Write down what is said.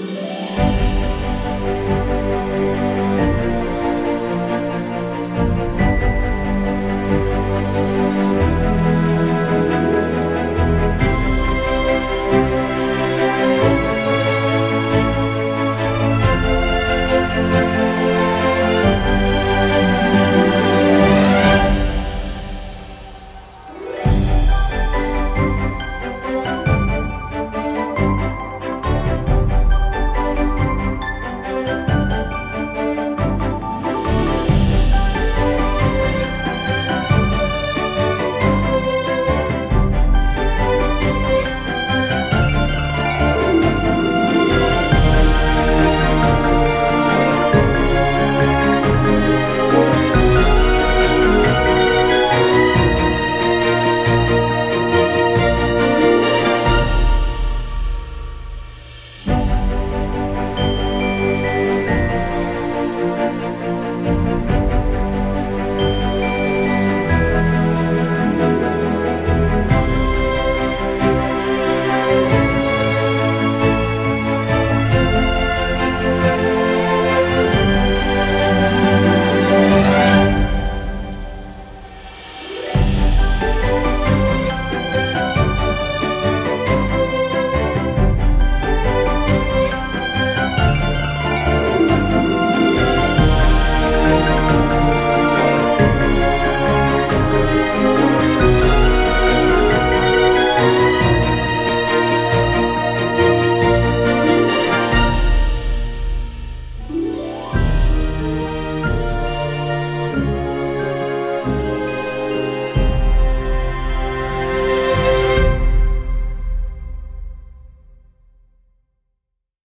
Bye.